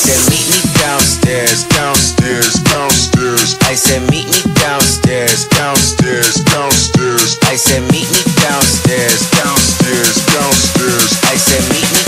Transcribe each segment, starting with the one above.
said, meet me downstairs, downstairs, downstairs. I said, meet me downstairs, downstairs, downstairs. I said, meet me downstairs, downstairs, downstairs. I said, meet me.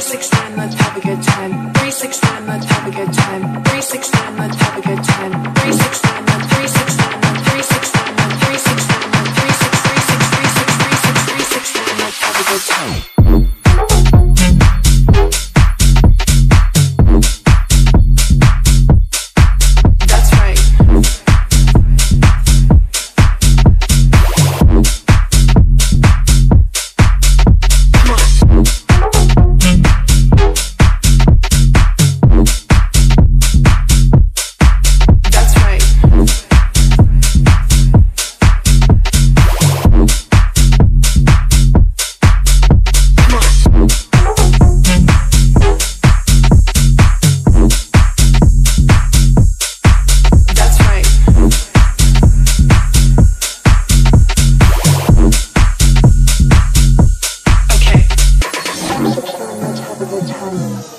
369, let's have a good time. 369, let's have a good time. 369, let's have a good time. 在。